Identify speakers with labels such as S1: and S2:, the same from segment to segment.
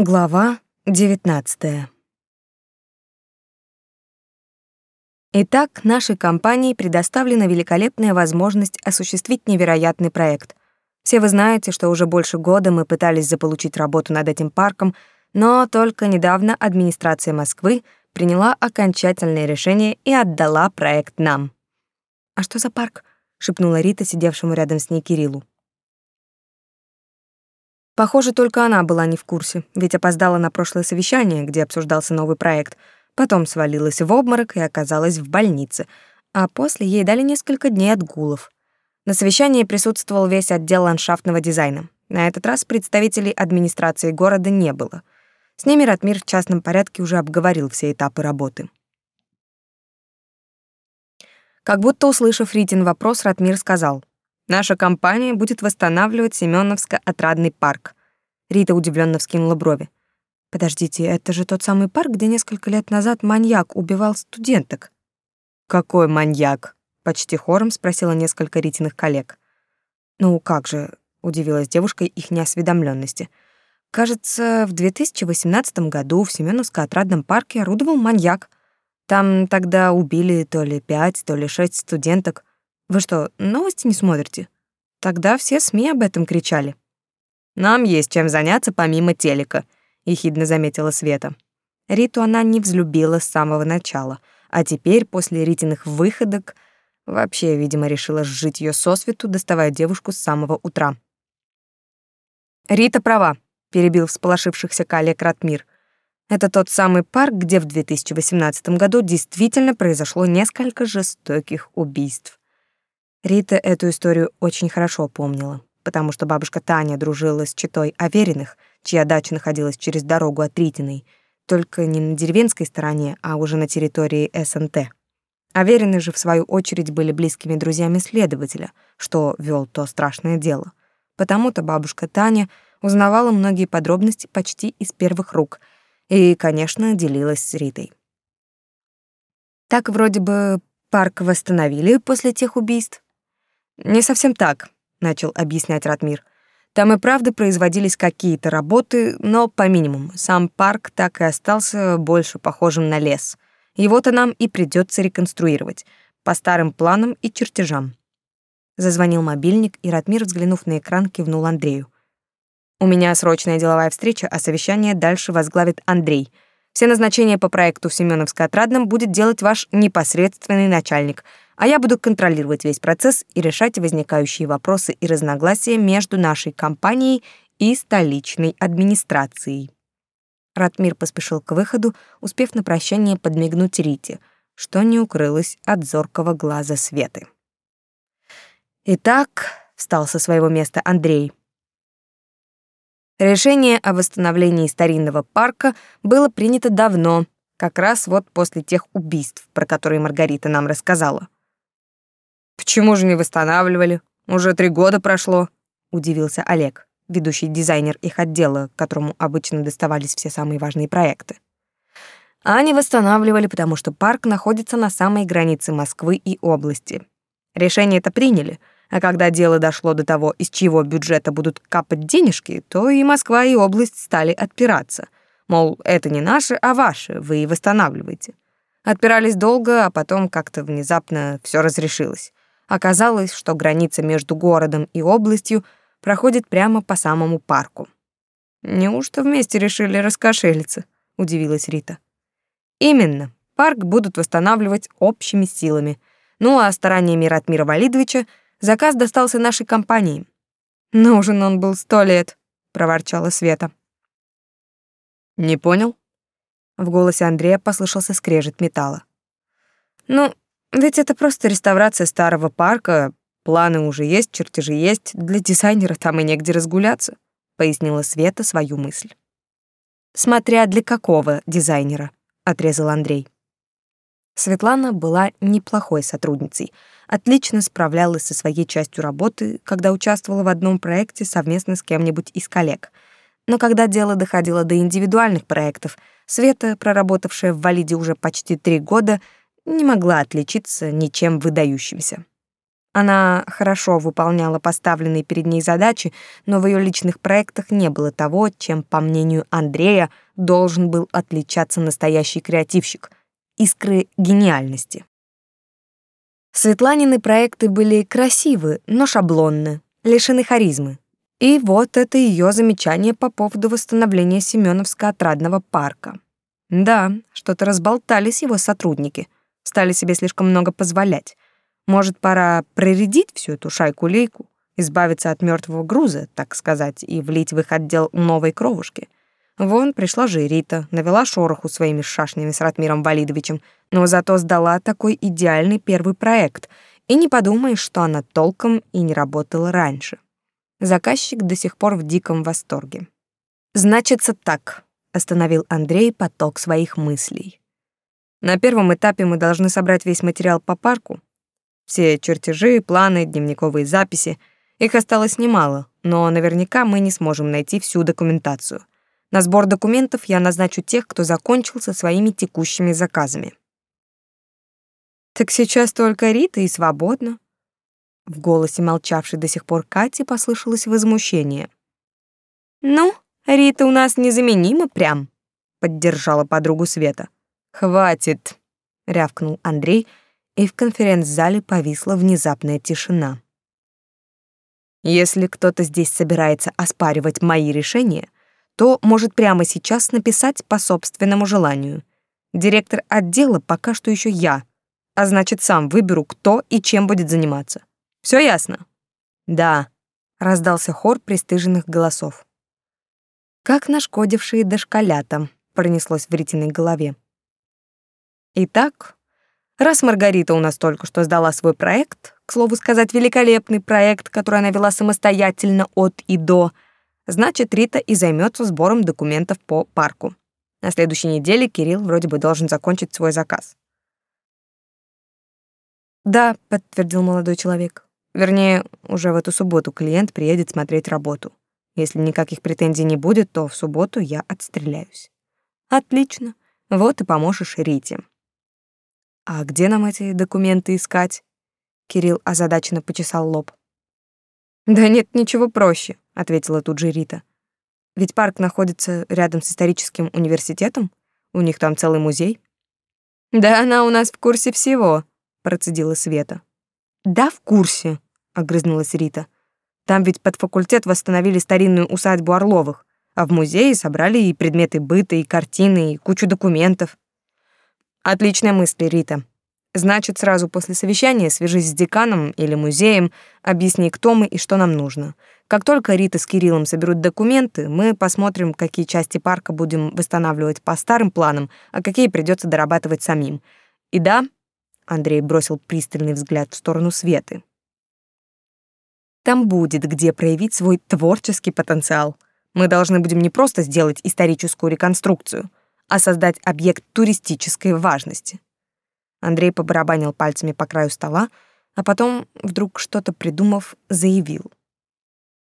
S1: Глава 19. Итак, нашей компании предоставлена великолепная возможность осуществить невероятный проект. Все вы знаете, что уже больше года мы пытались заполучить работу над этим парком, но только недавно администрация Москвы приняла окончательное решение и отдала проект нам. «А что за парк?» — шепнула Рита, сидевшему рядом с ней Кириллу. Похоже, только она была не в курсе, ведь опоздала на прошлое совещание, где обсуждался новый проект, потом свалилась в обморок и оказалась в больнице, а после ей дали несколько дней отгулов. На совещании присутствовал весь отдел ландшафтного дизайна. На этот раз представителей администрации города не было. С ними Ратмир в частном порядке уже обговорил все этапы работы. Как будто услышав Ритин вопрос, Ратмир сказал: Наша компания будет восстанавливать Семёновско-отрадный парк. Рита удивленно вскинула брови. Подождите, это же тот самый парк, где несколько лет назад маньяк убивал студенток. Какой маньяк? почти хором спросила несколько Ритиных коллег. Ну как же, удивилась девушка их неосведомленности. Кажется, в 2018 году в Семёновско-отрадном парке орудовал маньяк. Там тогда убили то ли пять, то ли шесть студенток. Вы что, новости не смотрите? Тогда все СМИ об этом кричали. Нам есть чем заняться помимо телека, ехидно заметила Света. Риту она не взлюбила с самого начала, а теперь после Ритиных выходок вообще, видимо, решила сжить ее сосвету, доставая девушку с самого утра. Рита права, перебил всполошившихся коллег Ратмир. Это тот самый парк, где в 2018 году действительно произошло несколько жестоких убийств. Рита эту историю очень хорошо помнила, потому что бабушка Таня дружила с читой Авериных, чья дача находилась через дорогу от Ритиной, только не на деревенской стороне, а уже на территории СНТ. Аверины же, в свою очередь, были близкими друзьями следователя, что вел то страшное дело. Потому-то бабушка Таня узнавала многие подробности почти из первых рук и, конечно, делилась с Ритой. Так вроде бы парк восстановили после тех убийств, не совсем так, начал объяснять Ратмир. Там и правда производились какие-то работы, но по минимуму. Сам парк так и остался больше похожим на лес. Его-то нам и придется реконструировать по старым планам и чертежам. Зазвонил мобильник, и Ратмир, взглянув на экран, кивнул Андрею. У меня срочная деловая встреча, а совещание дальше возглавит Андрей. Все назначения по проекту в Семёновско-Отрадном будет делать ваш непосредственный начальник — а я буду контролировать весь процесс и решать возникающие вопросы и разногласия между нашей компанией и столичной администрацией. Ратмир поспешил к выходу, успев на прощание подмигнуть Рите, что не укрылось от зоркого глаза Светы. Итак, встал со своего места Андрей. Решение о восстановлении старинного парка было принято давно, как раз вот после тех убийств, про которые Маргарита нам рассказала. Почему же не восстанавливали? Уже три года прошло, удивился Олег, ведущий дизайнер их отдела, которому обычно доставались все самые важные проекты. Они восстанавливали, потому что парк находится на самой границе Москвы и области. Решение это приняли, а когда дело дошло до того, из чьего бюджета будут капать денежки, то и Москва, и область стали отпираться. Мол, это не наше, а ваше, вы и восстанавливаете. Отпирались долго, а потом как-то внезапно все разрешилось. Оказалось, что граница между городом и областью проходит прямо по самому парку. Неужто вместе решили раскошелиться? удивилась Рита. Именно. Парк будут восстанавливать общими силами. Ну а стараниями Ратмира Валидовича заказ достался нашей компании. Нужен он был сто лет, проворчала Света. Не понял? В голосе Андрея послышался скрежет металла. Ну, ведь это просто реставрация старого парка, планы уже есть, чертежи есть, для дизайнера там и негде разгуляться, пояснила Света свою мысль. Смотря для какого дизайнера, отрезал Андрей. Светлана была неплохой сотрудницей, отлично справлялась со своей частью работы, когда участвовала в одном проекте совместно с кем-нибудь из коллег. Но когда дело доходило до индивидуальных проектов, Света, проработавшая в Валиде уже почти три года, не могла отличиться ничем выдающимся. Она хорошо выполняла поставленные перед ней задачи, но в ее личных проектах не было того, чем, по мнению Андрея, должен был отличаться настоящий креативщик — искры гениальности. Светланины проекты были красивы, но шаблонны, лишены харизмы. И вот это ее замечание по поводу восстановления Семеновско-отрадного парка. Да, что-то разболтались его сотрудники, стали себе слишком много позволять. Может, пора проредить всю эту шайку-лейку, избавиться от мертвого груза, так сказать, и влить в их отдел новой кровушки. Вон пришла же Рита, навела шороху своими шашнями с Ратмиром Валидовичем, но зато сдала такой идеальный первый проект, и не подумаешь, что она толком и не работала раньше. Заказчик до сих пор в диком восторге. «Значится так», — остановил Андрей поток своих мыслей. «На первом этапе мы должны собрать весь материал по парку, все чертежи, планы, дневниковые записи. Их осталось немало, но наверняка мы не сможем найти всю документацию. На сбор документов я назначу тех, кто закончил со своими текущими заказами. Так сейчас только Рита и свободно. В голосе молчавшей до сих пор Кати послышалось возмущение. Ну, Рита у нас незаменима прям, поддержала подругу Света. Хватит, рявкнул Андрей и в конференц-зале повисла внезапная тишина. Если кто-то здесь собирается оспаривать мои решения, то может прямо сейчас написать по собственному желанию. Директор отдела пока что еще я, а значит, сам выберу, кто и чем будет заниматься. Все ясно? Да, раздался хор пристыженных голосов. Как нашкодившие дошколята, пронеслось в Ритиной голове. Итак, Раз Маргарита у нас только что сдала свой проект, к слову сказать, великолепный проект, который она вела самостоятельно от и до, значит, Рита и займется сбором документов по парку. На следующей неделе Кирилл вроде бы должен закончить свой заказ. «Да», — подтвердил молодой человек. Вернее, уже в эту субботу клиент приедет смотреть работу. Если никаких претензий не будет, то в субботу я отстреляюсь. Отлично. Вот и поможешь Рите. А где нам эти документы искать? Кирилл озадаченно почесал лоб. Да нет, ничего проще, ответила тут же Рита. Ведь парк находится рядом с историческим университетом, у них там целый музей. Да она у нас в курсе всего, процедила Света. Да, в курсе, огрызнулась Рита. Там ведь под факультет восстановили старинную усадьбу Орловых, а в музее собрали и предметы быта, и картины, и кучу документов. Отличная мысль, Рита. Значит, сразу после совещания свяжись с деканом или музеем, объясни, кто мы и что нам нужно. Как только Рита с Кириллом соберут документы, мы посмотрим, какие части парка будем восстанавливать по старым планам, а какие придется дорабатывать самим. И да, Андрей бросил пристальный взгляд в сторону Светы. Там будет где проявить свой творческий потенциал. Мы должны будем не просто сделать историческую реконструкцию, а создать объект туристической важности. Андрей побарабанил пальцами по краю стола, а потом, вдруг что-то придумав, заявил.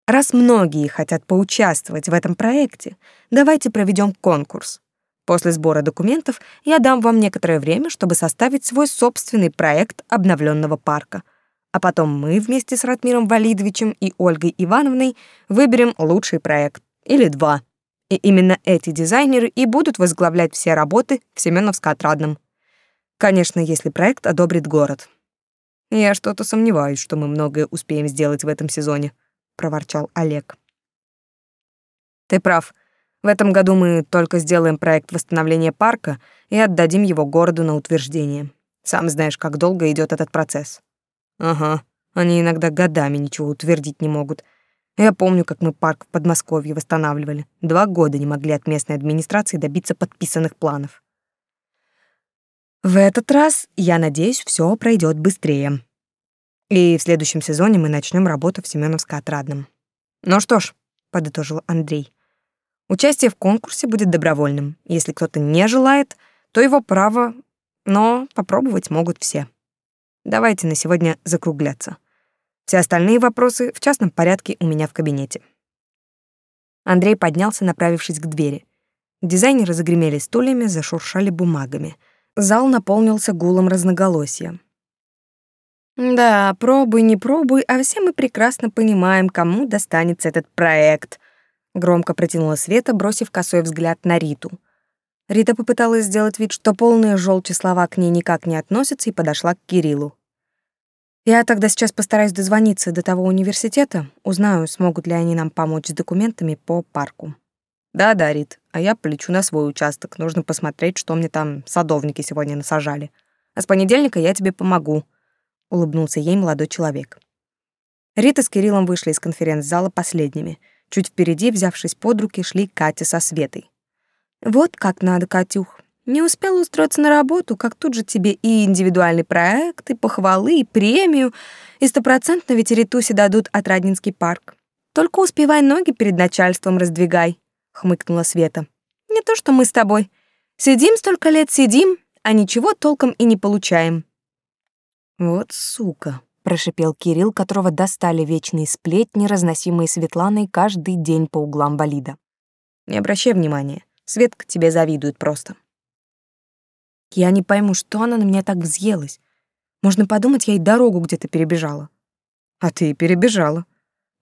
S1: «Раз многие хотят поучаствовать в этом проекте, давайте проведем конкурс. После сбора документов я дам вам некоторое время, чтобы составить свой собственный проект обновленного парка. А потом мы вместе с Ратмиром Валидовичем и Ольгой Ивановной выберем лучший проект или два — и именно эти дизайнеры и будут возглавлять все работы в Семеновско-Отрадном. Конечно, если проект одобрит город. Я что-то сомневаюсь, что мы многое успеем сделать в этом сезоне, проворчал Олег. Ты прав. В этом году мы только сделаем проект восстановления парка и отдадим его городу на утверждение. Сам знаешь, как долго идет этот процесс. Ага. Они иногда годами ничего утвердить не могут. Я помню, как мы парк в Подмосковье восстанавливали. Два года не могли от местной администрации добиться подписанных планов. В этот раз, я надеюсь, все пройдет быстрее. И в следующем сезоне мы начнем работу в Семеновско-Отрадном. Ну что ж, подытожил Андрей. Участие в конкурсе будет добровольным. Если кто-то не желает, то его право, но попробовать могут все. Давайте на сегодня закругляться. Все остальные вопросы в частном порядке у меня в кабинете. Андрей поднялся, направившись к двери. Дизайнеры загремели стульями, зашуршали бумагами. Зал наполнился гулом разноголосия. Да, пробуй, не пробуй, а все мы прекрасно понимаем, кому достанется этот проект. Громко протянула Света, бросив косой взгляд на Риту. Рита попыталась сделать вид, что полные желчи слова к ней никак не относятся, и подошла к Кириллу. Я тогда сейчас постараюсь дозвониться до того университета, узнаю, смогут ли они нам помочь с документами по парку. Да-да, Рит, а я полечу на свой участок. Нужно посмотреть, что мне там садовники сегодня насажали. А с понедельника я тебе помогу, улыбнулся ей молодой человек. Рита с Кириллом вышли из конференц-зала последними. Чуть впереди, взявшись под руки, шли Катя со Светой. Вот как надо, Катюх. Не успел устроиться на работу, как тут же тебе и индивидуальный проект, и похвалы, и премию, и стопроцентно ведь Ритусе дадут Отраднинский парк. Только успевай ноги перед начальством раздвигай, хмыкнула Света. Не то, что мы с тобой. Сидим столько лет, сидим, а ничего толком и не получаем. Вот сука, прошипел Кирилл, которого достали вечные сплетни, разносимые Светланой каждый день по углам болида. Не обращай внимания. Светка тебе завидует просто. Я не пойму, что она на меня так взъелась. Можно подумать, я и дорогу где-то перебежала. А ты и перебежала.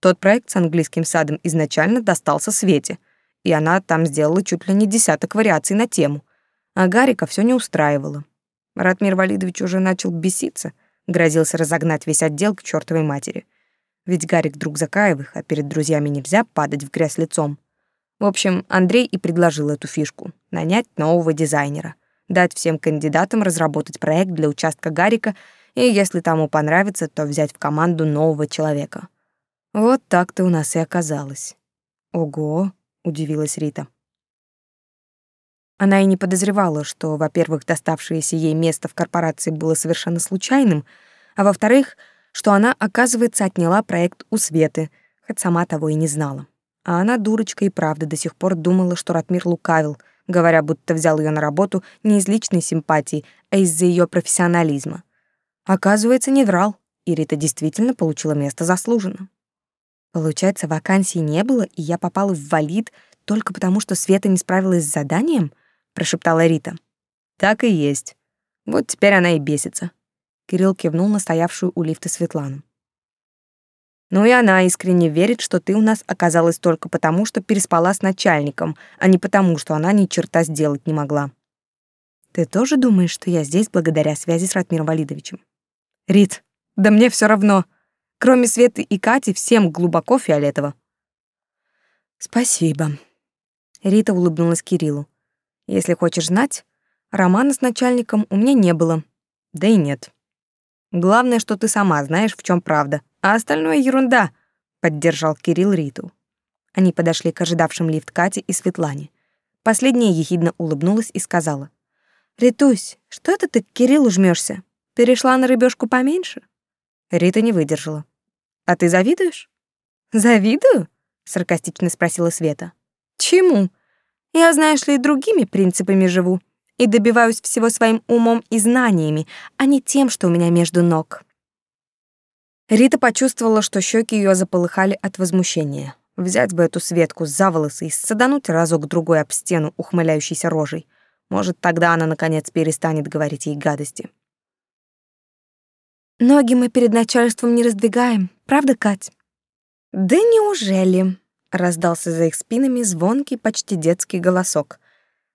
S1: Тот проект с английским садом изначально достался Свете, и она там сделала чуть ли не десяток вариаций на тему. А Гарика все не устраивало. Ратмир Валидович уже начал беситься, грозился разогнать весь отдел к чертовой матери. Ведь Гарик друг Закаевых, а перед друзьями нельзя падать в грязь лицом. В общем, Андрей и предложил эту фишку — нанять нового дизайнера, дать всем кандидатам разработать проект для участка Гарика и, если тому понравится, то взять в команду нового человека. Вот так-то у нас и оказалось. Ого, удивилась Рита. Она и не подозревала, что, во-первых, доставшееся ей место в корпорации было совершенно случайным, а во-вторых, что она, оказывается, отняла проект у Светы, хоть сама того и не знала. А она, дурочка, и правда до сих пор думала, что Ратмир лукавил, говоря, будто взял ее на работу не из личной симпатии, а из-за ее профессионализма. Оказывается, не врал, и Рита действительно получила место заслуженно. Получается, вакансии не было, и я попала в валид только потому, что Света не справилась с заданием, прошептала Рита. Так и есть. Вот теперь она и бесится. Кирилл кивнул на стоявшую у лифта Светлану. Ну и она искренне верит, что ты у нас оказалась только потому, что переспала с начальником, а не потому, что она ни черта сделать не могла. Ты тоже думаешь, что я здесь благодаря связи с Ратмиром Валидовичем? Рит, да мне все равно. Кроме Светы и Кати, всем глубоко фиолетово. Спасибо. Рита улыбнулась Кириллу. Если хочешь знать, романа с начальником у меня не было. Да и нет. Главное, что ты сама знаешь, в чем правда, а остальное ерунда, поддержал Кирилл Риту. Они подошли к ожидавшим лифт Кате и Светлане. Последняя ехидно улыбнулась и сказала: "Ритусь, что это ты к Кириллу жмешься? Перешла на рыбешку поменьше?" Рита не выдержала. "А ты завидуешь?" "Завидую?" саркастично спросила Света. "Чему? Я, знаешь ли, другими принципами живу и добиваюсь всего своим умом и знаниями, а не тем, что у меня между ног. Рита почувствовала, что щеки ее заполыхали от возмущения. Взять бы эту Светку за волосы и садануть разок-другой об стену ухмыляющейся рожей. Может, тогда она, наконец, перестанет говорить ей гадости. «Ноги мы перед начальством не раздвигаем, правда, Кать?» «Да неужели?» — раздался за их спинами звонкий, почти детский голосок.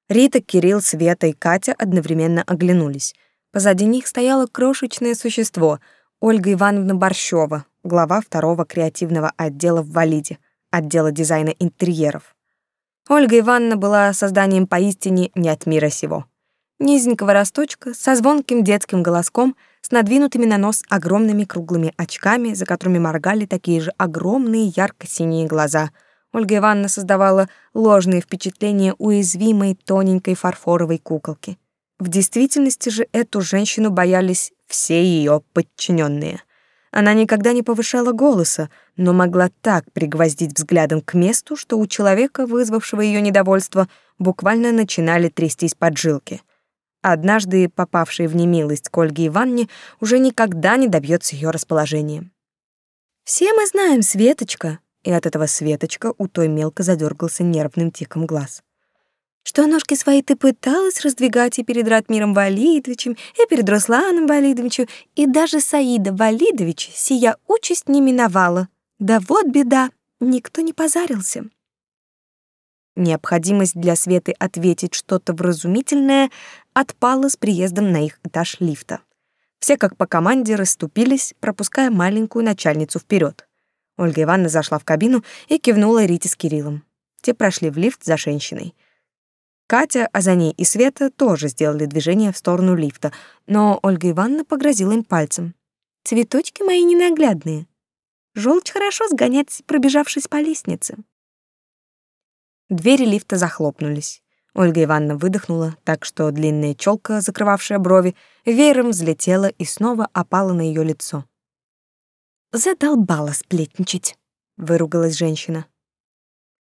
S1: Рита, Кирилл, Света и Катя одновременно оглянулись. Позади них стояло крошечное существо — Ольга Ивановна Борщева, глава второго креативного отдела в Валиде, отдела дизайна интерьеров. Ольга Ивановна была созданием поистине не от мира сего. Низенького росточка, со звонким детским голоском, с надвинутыми на нос огромными круглыми очками, за которыми моргали такие же огромные ярко-синие глаза. Ольга Ивановна создавала ложные впечатления уязвимой тоненькой фарфоровой куколки. В действительности же эту женщину боялись все ее подчиненные. Она никогда не повышала голоса, но могла так пригвоздить взглядом к месту, что у человека, вызвавшего ее недовольство, буквально начинали трястись поджилки. Однажды попавший в немилость к Ольге Ивановне уже никогда не добьется ее расположения. «Все мы знаем Светочка», и от этого Светочка у той мелко задергался нервным тиком глаз. что ножки свои ты пыталась раздвигать и перед Ратмиром Валидовичем, и перед Русланом Валидовичем, и даже Саида Валидович сия участь не миновала. Да вот беда, никто не позарился. Необходимость для Светы ответить что-то вразумительное отпала с приездом на их этаж лифта. Все как по команде расступились, пропуская маленькую начальницу вперед. Ольга Ивановна зашла в кабину и кивнула Рите с Кириллом. Те прошли в лифт за женщиной. Катя, а за ней и Света тоже сделали движение в сторону лифта, но Ольга Ивановна погрозила им пальцем. «Цветочки мои ненаглядные. Желчь хорошо сгонять, пробежавшись по лестнице». Двери лифта захлопнулись. Ольга Ивановна выдохнула, так что длинная челка, закрывавшая брови, веером взлетела и снова опала на ее лицо. «Задолбала сплетничать», — выругалась женщина.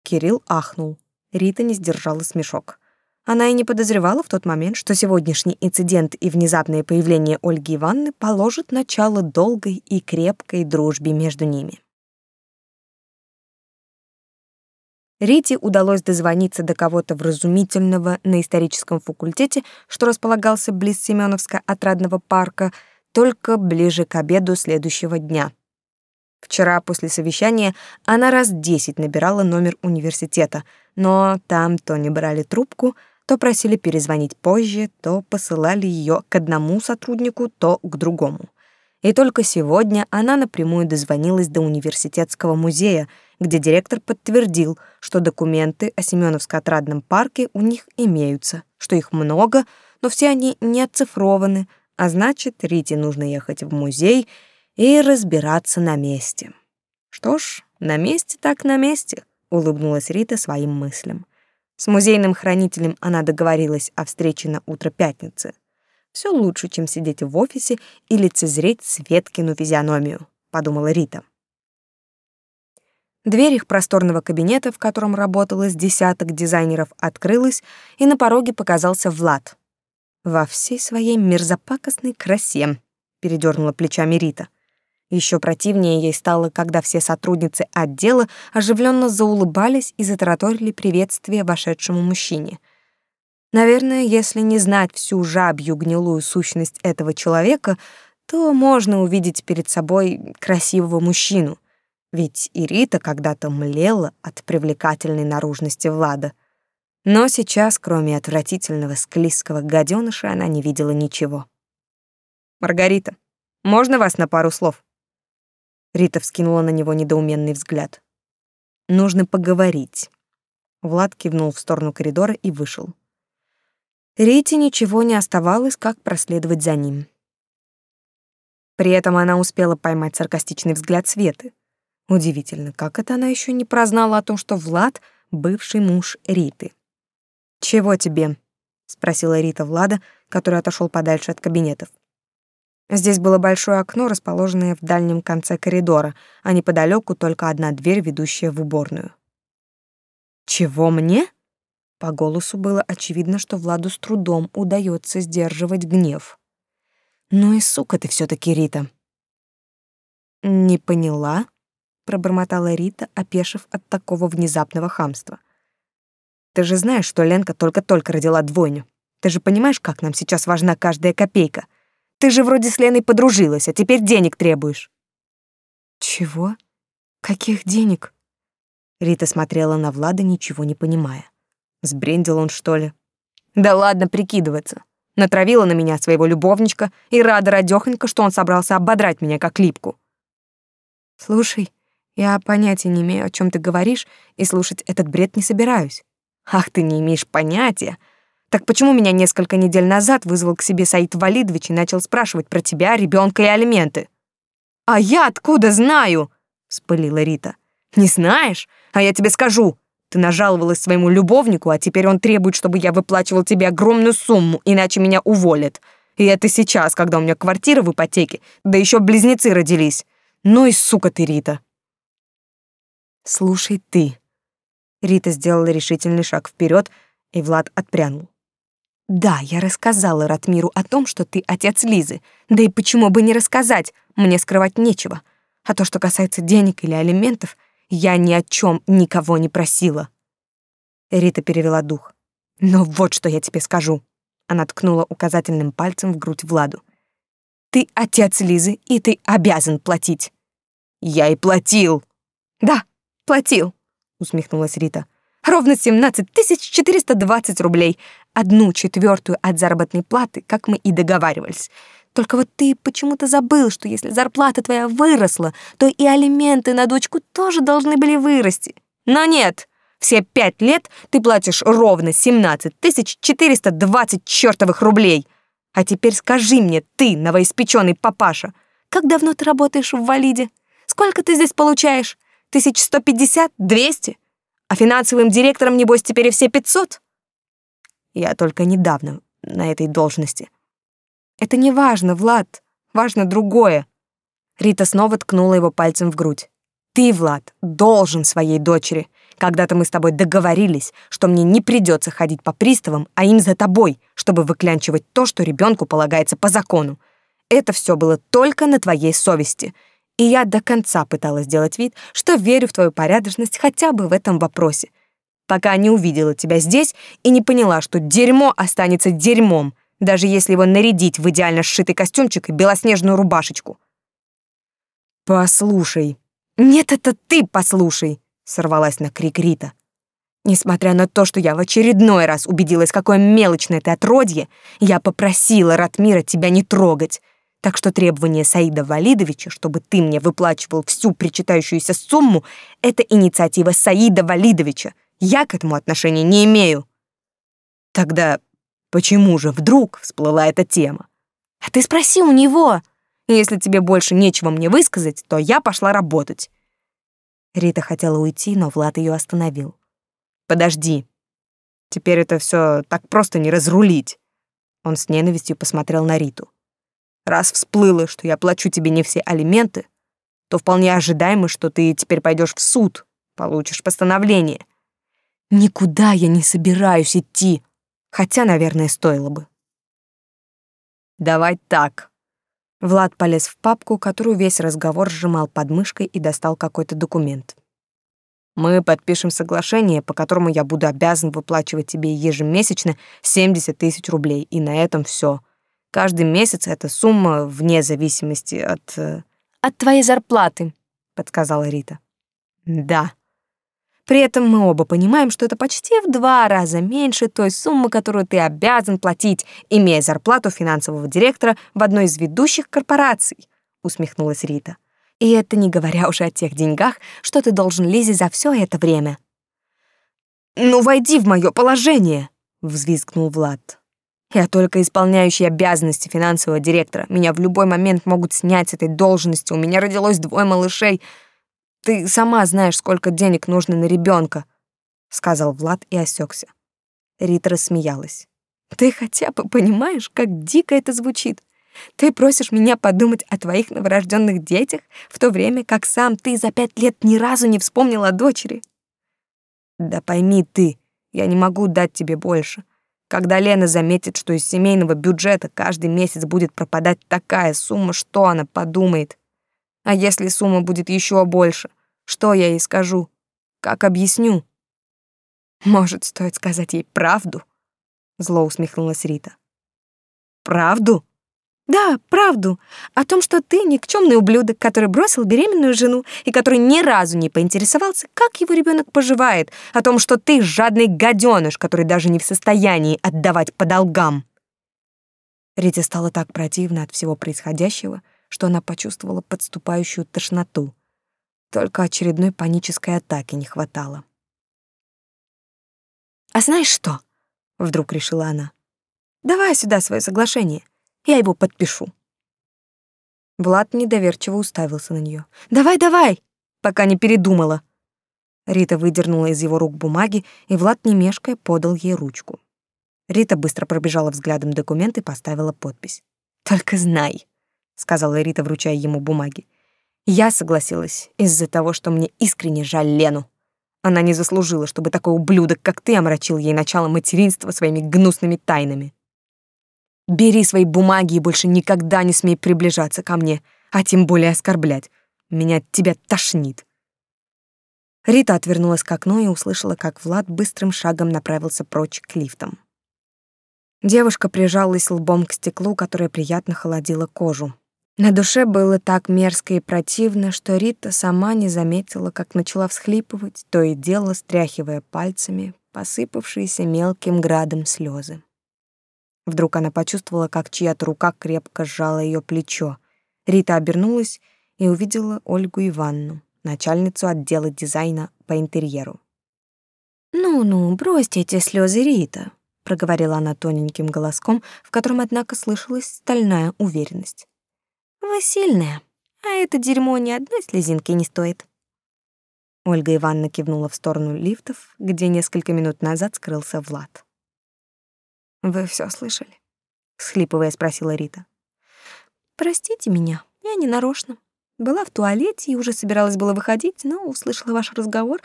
S1: Кирилл ахнул. Рита не сдержала смешок. Она и не подозревала в тот момент, что сегодняшний инцидент и внезапное появление Ольги Ивановны положат начало долгой и крепкой дружбе между ними. Рите удалось дозвониться до кого-то вразумительного на историческом факультете, что располагался близ Семеновска отрадного парка, только ближе к обеду следующего дня. Вчера после совещания она раз десять набирала номер университета, но там то не брали трубку, то просили перезвонить позже, то посылали ее к одному сотруднику, то к другому. И только сегодня она напрямую дозвонилась до университетского музея, где директор подтвердил, что документы о Семеновско-отрадном парке у них имеются, что их много, но все они не оцифрованы, а значит, Рите нужно ехать в музей и разбираться на месте. Что ж, на месте так на месте, улыбнулась Рита своим мыслям. С музейным хранителем она договорилась о встрече на утро пятницы. Все лучше, чем сидеть в офисе и лицезреть Светкину физиономию, подумала Рита. Дверь их просторного кабинета, в котором работало с десяток дизайнеров, открылась, и на пороге показался Влад. Во всей своей мерзопакостной красе, передернула плечами Рита. Еще противнее ей стало, когда все сотрудницы отдела оживленно заулыбались и затараторили приветствие вошедшему мужчине — Наверное, если не знать всю жабью гнилую сущность этого человека, то можно увидеть перед собой красивого мужчину. Ведь и Рита когда-то млела от привлекательной наружности Влада. Но сейчас, кроме отвратительного склизкого гаденыша, она не видела ничего. «Маргарита, можно вас на пару слов?» Рита вскинула на него недоуменный взгляд. «Нужно поговорить». Влад кивнул в сторону коридора и вышел. Рите ничего не оставалось, как проследовать за ним. При этом она успела поймать саркастичный взгляд Светы. Удивительно, как это она еще не прознала о том, что Влад — бывший муж Риты. «Чего тебе?» — спросила Рита Влада, который отошел подальше от кабинетов. Здесь было большое окно, расположенное в дальнем конце коридора, а неподалеку только одна дверь, ведущая в уборную. «Чего мне?» По голосу было очевидно, что Владу с трудом удается сдерживать гнев. «Ну и сука ты все таки Рита!» «Не поняла?» — пробормотала Рита, опешив от такого внезапного хамства. «Ты же знаешь, что Ленка только-только родила двойню. Ты же понимаешь, как нам сейчас важна каждая копейка. Ты же вроде с Леной подружилась, а теперь денег требуешь». «Чего? Каких денег?» Рита смотрела на Влада, ничего не понимая. Сбрендил он, что ли? Да ладно прикидываться. Натравила на меня своего любовничка и рада радёхонько, что он собрался ободрать меня как липку. Слушай, я понятия не имею, о чем ты говоришь, и слушать этот бред не собираюсь. Ах, ты не имеешь понятия. Так почему меня несколько недель назад вызвал к себе Саид Валидович и начал спрашивать про тебя, ребенка и алименты? А я откуда знаю? вспылила Рита. Не знаешь? А я тебе скажу. Ты нажаловалась своему любовнику, а теперь он требует, чтобы я выплачивал тебе огромную сумму, иначе меня уволят. И это сейчас, когда у меня квартира в ипотеке, да еще близнецы родились. Ну и сука ты, Рита. Слушай ты. Рита сделала решительный шаг вперед, и Влад отпрянул. Да, я рассказала Ратмиру о том, что ты отец Лизы. Да и почему бы не рассказать? Мне скрывать нечего. А то, что касается денег или алиментов, я ни о чем никого не просила. Рита перевела дух. Но вот что я тебе скажу. Она ткнула указательным пальцем в грудь Владу. Ты отец Лизы, и ты обязан платить.
S2: Я и платил.
S1: Да, платил, усмехнулась Рита. Ровно 17 420 рублей, одну четвертую от заработной платы, как мы и договаривались. Только вот ты почему-то забыл, что если зарплата твоя выросла, то и алименты на дочку тоже должны были вырасти. Но нет, все пять лет ты платишь ровно 17 420 чертовых рублей. А теперь скажи мне, ты, новоиспеченный папаша, как давно ты работаешь в Валиде? Сколько ты здесь получаешь? 1150? 200? А финансовым директором, небось, теперь и все 500? Я только недавно на этой должности. Это не важно, Влад, важно другое. Рита снова ткнула его пальцем в грудь. Ты, Влад, должен своей дочери. Когда-то мы с тобой договорились, что мне не придется ходить по приставам, а им за тобой, чтобы выклянчивать то, что ребенку полагается по закону. Это все было только на твоей совести. И я до конца пыталась сделать вид, что верю в твою порядочность хотя бы в этом вопросе. Пока не увидела тебя здесь и не поняла, что дерьмо останется дерьмом, даже если его нарядить в идеально сшитый костюмчик и белоснежную рубашечку. «Послушай». «Нет, это ты послушай», — сорвалась на крик Рита. Несмотря на то, что я в очередной раз убедилась, какое мелочное ты отродье, я попросила Ратмира тебя не трогать. Так что требование Саида Валидовича, чтобы ты мне выплачивал всю причитающуюся сумму, это инициатива Саида Валидовича. Я к этому отношения не имею. Тогда Почему же вдруг всплыла эта тема? А ты спроси у него. Если тебе больше нечего мне высказать, то я пошла работать. Рита хотела уйти, но Влад ее остановил. Подожди. Теперь это все так просто не разрулить. Он с ненавистью посмотрел на Риту. Раз всплыло, что я плачу тебе не все алименты, то вполне ожидаемо, что ты теперь пойдешь в суд, получишь постановление. Никуда я не собираюсь идти, Хотя, наверное, стоило бы. «Давай так». Влад полез в папку, которую весь разговор сжимал под мышкой и достал какой-то документ. «Мы подпишем соглашение, по которому я буду обязан выплачивать тебе ежемесячно 70 тысяч рублей, и на этом все. Каждый месяц эта сумма вне зависимости от...» э, «От твоей зарплаты», — подсказала Рита. «Да», при этом мы оба понимаем, что это почти в два раза меньше той суммы, которую ты обязан платить, имея зарплату финансового директора в одной из ведущих корпораций, усмехнулась Рита. И это не говоря уже о тех деньгах, что ты должен Лизе за все это время. Ну войди в мое положение, взвизгнул Влад. Я только исполняющий обязанности финансового директора. Меня в любой момент могут снять с этой должности. У меня родилось двое малышей. Ты сама знаешь, сколько денег нужно на ребенка, сказал Влад и осекся. Рита рассмеялась. Ты хотя бы понимаешь, как дико это звучит? Ты просишь меня подумать о твоих новорожденных детях, в то время как сам ты за пять лет ни разу не вспомнил о дочери. Да пойми ты, я не могу дать тебе больше. Когда Лена заметит, что из семейного бюджета каждый месяц будет пропадать такая сумма, что она подумает? А если сумма будет еще больше? Что я ей скажу? Как объясню? Может, стоит сказать ей правду? Зло усмехнулась Рита. Правду? Да, правду. О том, что ты никчемный ублюдок, который бросил беременную жену и который ни разу не поинтересовался, как его ребенок поживает. О том, что ты жадный гаденыш, который даже не в состоянии отдавать по долгам. Рите стало так противно от всего происходящего, что она почувствовала подступающую тошноту. Только очередной панической атаки не хватало. «А знаешь что?» — вдруг решила она. «Давай сюда свое соглашение, я его подпишу». Влад недоверчиво уставился на нее. «Давай, давай!» пока не передумала. Рита выдернула из его рук бумаги, и Влад, не мешкая, подал ей ручку. Рита быстро пробежала взглядом документ и поставила подпись. «Только знай», — сказала Рита, вручая ему бумаги. «Я согласилась из-за того, что мне искренне жаль Лену. Она не заслужила, чтобы такой ублюдок, как ты, омрачил ей начало материнства своими гнусными тайнами. Бери свои бумаги и больше никогда не смей приближаться ко мне, а тем более оскорблять. Меня от тебя тошнит». Рита отвернулась к окну и услышала, как Влад быстрым шагом направился прочь к лифтам. Девушка прижалась лбом к стеклу, которое приятно холодило кожу. На душе было так мерзко и противно, что Рита сама не заметила, как начала всхлипывать, то и дело стряхивая пальцами посыпавшиеся мелким градом слезы. Вдруг она почувствовала, как чья-то рука крепко сжала ее плечо. Рита обернулась и увидела Ольгу Ивановну начальницу отдела дизайна по интерьеру.
S3: «Ну-ну, бросьте эти слезы, Рита», — проговорила она тоненьким голоском, в котором, однако, слышалась стальная уверенность. «Вы сильная, а это дерьмо ни одной слезинки не стоит».
S1: Ольга Ивановна кивнула в сторону лифтов, где несколько минут назад скрылся Влад. «Вы все слышали?» — схлипывая спросила Рита.
S3: «Простите меня, я не нарочно. Была в туалете и уже собиралась было выходить, но услышала ваш разговор,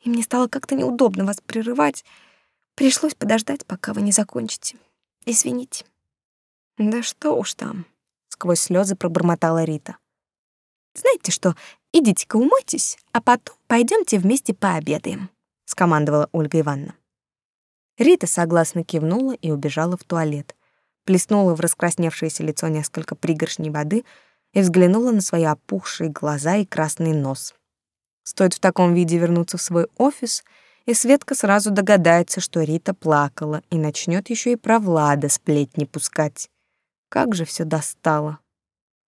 S3: и мне стало как-то неудобно вас прерывать. Пришлось подождать, пока вы не закончите. Извините.
S1: Да что уж там, сквозь слезы пробормотала Рита.
S3: Знаете что? Идите-ка умойтесь, а потом пойдемте вместе пообедаем, скомандовала Ольга Ивановна.
S1: Рита согласно кивнула и убежала в туалет. Плеснула в раскрасневшееся лицо несколько пригоршней воды — и взглянула на свои опухшие глаза и красный нос. Стоит в таком виде вернуться в свой офис, и Светка сразу догадается, что Рита плакала и начнет еще и про Влада сплетни пускать. Как же все достало.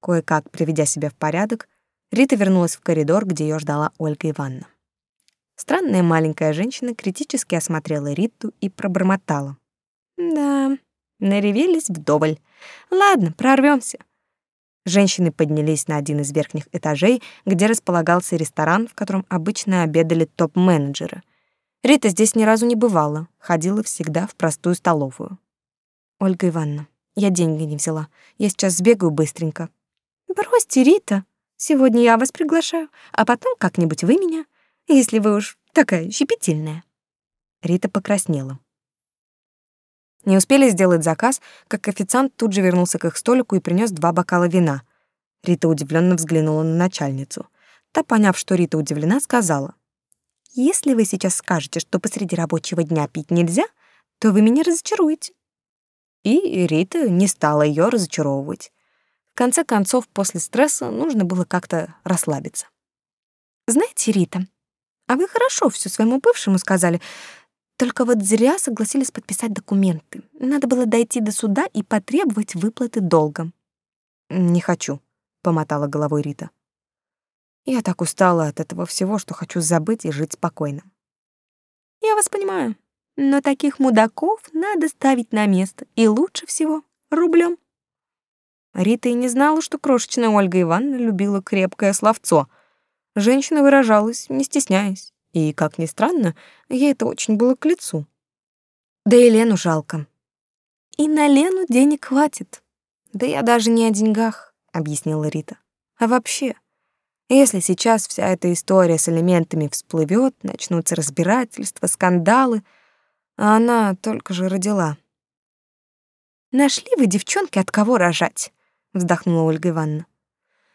S1: Кое-как приведя себя в порядок, Рита вернулась в коридор, где ее ждала Ольга Ивановна. Странная маленькая женщина критически осмотрела Риту и пробормотала. «Да, наревелись вдоволь. Ладно, прорвемся. Женщины поднялись на один из верхних этажей, где располагался ресторан, в котором обычно обедали топ-менеджеры. Рита здесь ни разу не бывала, ходила всегда в простую столовую. «Ольга Ивановна, я деньги не взяла. Я сейчас сбегаю быстренько».
S3: «Бросьте, Рита. Сегодня я вас приглашаю, а потом как-нибудь вы меня, если вы уж такая щепетильная».
S1: Рита покраснела. Не успели сделать заказ, как официант тут же вернулся к их столику и принес два бокала вина. Рита удивленно взглянула на начальницу. Та, поняв, что Рита удивлена, сказала: "Если вы сейчас скажете, что посреди рабочего дня пить нельзя, то вы меня разочаруете". И Рита не стала ее разочаровывать. В конце концов, после стресса нужно было как-то расслабиться.
S3: Знаете, Рита, а вы хорошо все своему бывшему сказали. Только вот зря согласились подписать документы. Надо было дойти до суда и потребовать выплаты долга.
S1: «Не хочу», — помотала головой Рита. «Я так устала от этого всего, что хочу забыть и жить спокойно».
S3: «Я вас понимаю, но таких мудаков надо ставить на место, и лучше всего рублем.
S1: Рита и не знала, что крошечная Ольга Ивановна любила крепкое словцо. Женщина выражалась, не стесняясь. И, как ни странно, ей это очень было к лицу. Да и Лену жалко.
S3: И на Лену денег хватит.
S1: Да я даже не о деньгах, объяснила Рита. А вообще, если сейчас вся эта история с элементами всплывет, начнутся разбирательства, скандалы, а она только же родила.
S3: Нашли вы, девчонки, от кого рожать, вздохнула Ольга Ивановна.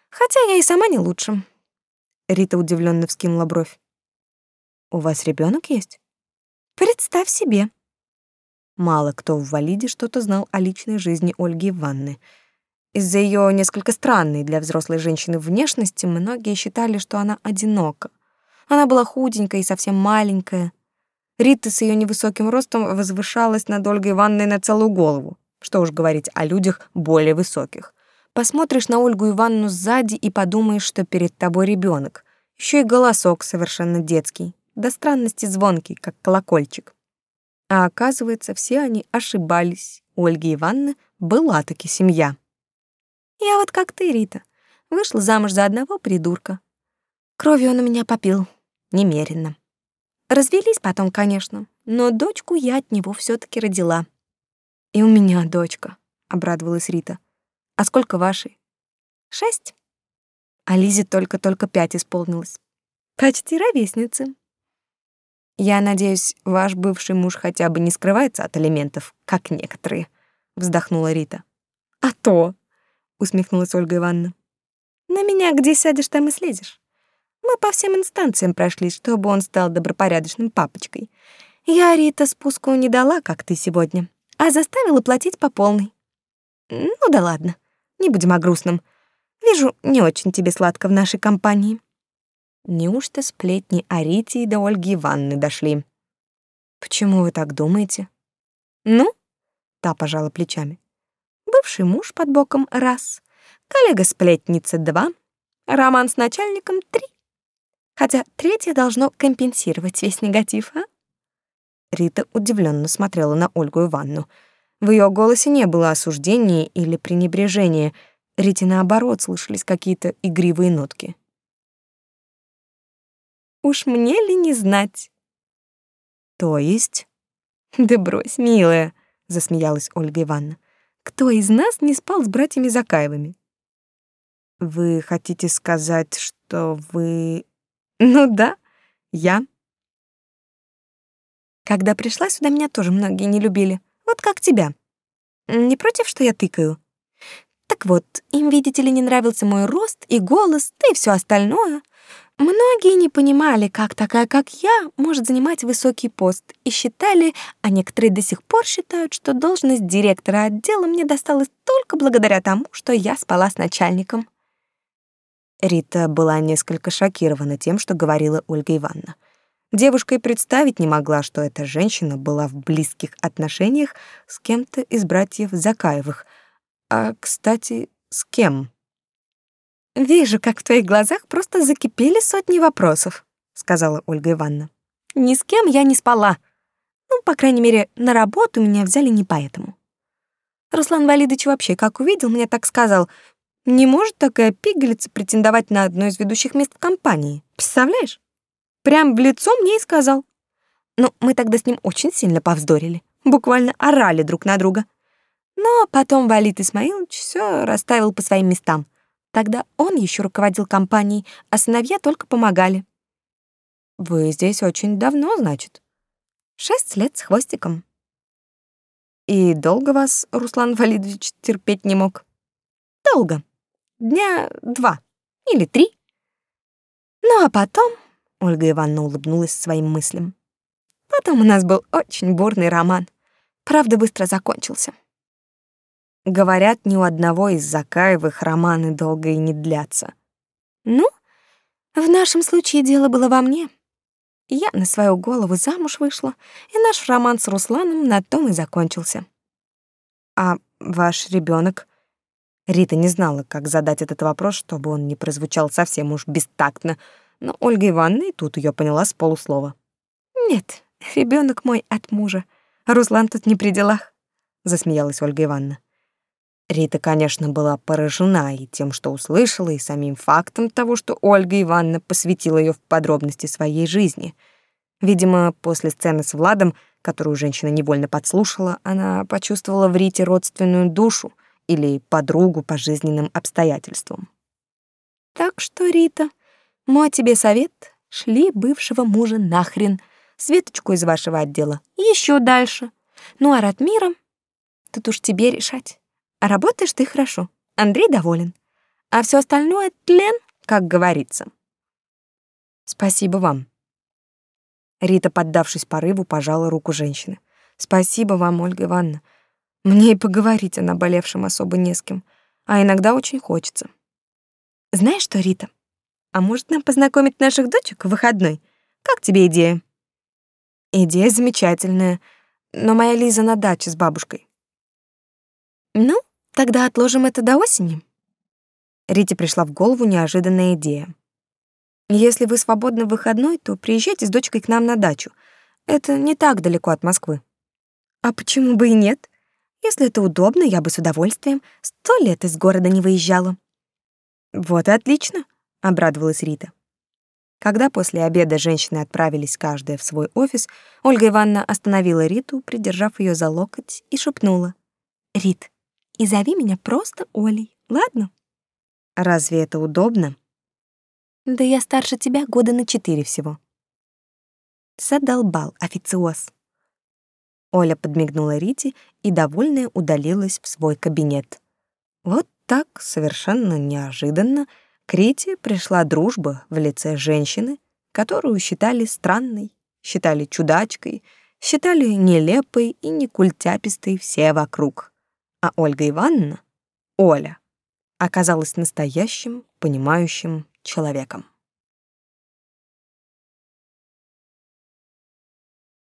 S3: Хотя я и сама не лучше.
S1: Рита удивленно вскинула бровь. У вас ребенок есть?
S3: Представь себе.
S1: Мало кто в Валиде что-то знал о личной жизни Ольги Ивановны. Из-за ее несколько странной для взрослой женщины внешности многие считали, что она одинока. Она была худенькая и совсем маленькая. Рита с ее невысоким ростом возвышалась над Ольгой Ивановной на целую голову. Что уж говорить о людях более высоких. Посмотришь на Ольгу Ивановну сзади и подумаешь, что перед тобой ребенок. Еще и голосок совершенно детский до странности звонкий, как колокольчик. А оказывается, все они ошибались. У Ольги Ивановны была таки семья.
S3: Я вот как ты, Рита, вышла замуж за одного придурка. Кровью он у меня попил, немерено. Развелись потом, конечно, но дочку я от него все таки родила.
S1: И у меня дочка, обрадовалась Рита. А сколько вашей?
S3: Шесть.
S1: А Лизе только-только пять исполнилось.
S3: Почти ровесницы.
S1: Я надеюсь, ваш бывший муж хотя бы не скрывается от элементов, как некоторые, вздохнула Рита.
S3: А то,
S1: усмехнулась Ольга Ивановна.
S3: На меня где сядешь, там и слезешь. Мы по всем инстанциям прошли, чтобы он стал добропорядочным папочкой. Я Рита спуску не дала, как ты сегодня, а заставила платить по полной. Ну да ладно, не будем о грустном. Вижу, не очень тебе сладко в нашей компании.
S1: Неужто сплетни о и до Ольги Ивановны дошли? Почему вы так думаете?
S3: Ну,
S1: та пожала плечами.
S3: Бывший муж под боком — раз, коллега-сплетница — два, роман с начальником — три. Хотя третье должно компенсировать весь негатив, а?
S1: Рита удивленно смотрела на Ольгу Ивановну. В ее голосе не было осуждения или пренебрежения. Рите, наоборот, слышались какие-то игривые нотки.
S3: «Уж мне ли не знать?»
S1: «То есть?»
S3: «Да брось, милая», — засмеялась Ольга Ивановна. «Кто из нас не спал с братьями Закаевыми?»
S1: «Вы хотите сказать, что вы...»
S3: «Ну да, я». Когда пришла сюда, меня тоже многие не любили. Вот как тебя. Не против, что я тыкаю? Так вот, им, видите ли, не нравился мой рост и голос, да и все остальное. Многие не понимали, как такая, как я, может занимать высокий пост, и считали, а некоторые до сих пор считают, что должность директора отдела мне досталась только благодаря тому, что я спала с начальником.
S1: Рита была несколько шокирована тем, что говорила Ольга Ивановна. Девушка и представить не могла, что эта женщина была в близких отношениях с кем-то из братьев Закаевых. А, кстати, с кем?
S3: «Вижу, как в твоих глазах просто закипели сотни вопросов», — сказала Ольга Ивановна. «Ни с кем я не спала. Ну, по крайней мере, на работу меня взяли не поэтому. Руслан Валидович вообще, как увидел, мне так сказал, не может такая пигалица претендовать на одно из ведущих мест в компании. Представляешь? Прям в лицо мне и сказал. Ну, мы тогда с ним очень сильно повздорили. Буквально орали друг на друга. Но потом Валид Исмаилович все расставил по своим местам. Тогда он еще руководил компанией, а сыновья только помогали.
S1: Вы здесь очень давно, значит?
S3: Шесть лет с хвостиком.
S1: И долго вас Руслан Валидович терпеть не мог?
S3: Долго. Дня два или три. Ну а потом Ольга Ивановна улыбнулась своим мыслям. Потом у нас был очень бурный роман. Правда, быстро закончился.
S1: Говорят, ни у одного из Закаевых романы долго и не длятся.
S3: Ну, в нашем случае дело было во мне. Я на свою голову замуж вышла, и наш роман с Русланом на том и закончился.
S1: А ваш ребенок? Рита не знала, как задать этот вопрос, чтобы он не прозвучал совсем уж бестактно, но Ольга Ивановна и тут ее поняла с полуслова.
S3: «Нет, ребенок мой от мужа. Руслан тут не при делах», — засмеялась Ольга Ивановна.
S1: Рита, конечно, была поражена и тем, что услышала, и самим фактом того, что Ольга Ивановна посвятила ее в подробности своей жизни. Видимо, после сцены с Владом, которую женщина невольно подслушала, она почувствовала в Рите родственную душу или подругу по жизненным обстоятельствам.
S3: «Так что, Рита, мой тебе совет — шли бывшего мужа нахрен, Светочку из вашего отдела, еще дальше. Ну а Ратмира, тут уж тебе решать. Работаешь ты хорошо, Андрей доволен. А все остальное — тлен, как говорится.
S1: Спасибо вам. Рита, поддавшись порыву, пожала руку женщины. Спасибо вам, Ольга Ивановна. Мне и поговорить о наболевшем особо не с кем, а иногда очень хочется.
S3: Знаешь что, Рита, а может, нам познакомить наших дочек в выходной? Как тебе идея?
S1: Идея замечательная, но моя Лиза на даче с бабушкой.
S3: Ну, тогда отложим это до осени.
S1: Рите пришла в голову неожиданная идея. Если вы свободны в выходной, то приезжайте с дочкой к нам на дачу. Это не так далеко от Москвы.
S3: А почему бы и нет? Если это удобно, я бы с удовольствием. Сто лет из города не выезжала.
S1: Вот и отлично обрадовалась Рита. Когда после обеда женщины отправились каждая в свой офис, Ольга Ивановна остановила Риту, придержав ее за локоть, и шепнула:
S3: "Рит, и зови меня просто Олей, ладно?"
S1: "Разве это удобно?"
S3: "Да я старше тебя года на четыре всего." Задолбал официоз.
S1: Оля подмигнула Рите и довольная удалилась в свой кабинет. Вот так совершенно неожиданно К Рите пришла дружба в лице женщины, которую считали странной, считали чудачкой, считали нелепой и некультяпистой все вокруг. А Ольга Ивановна, Оля, оказалась настоящим, понимающим человеком.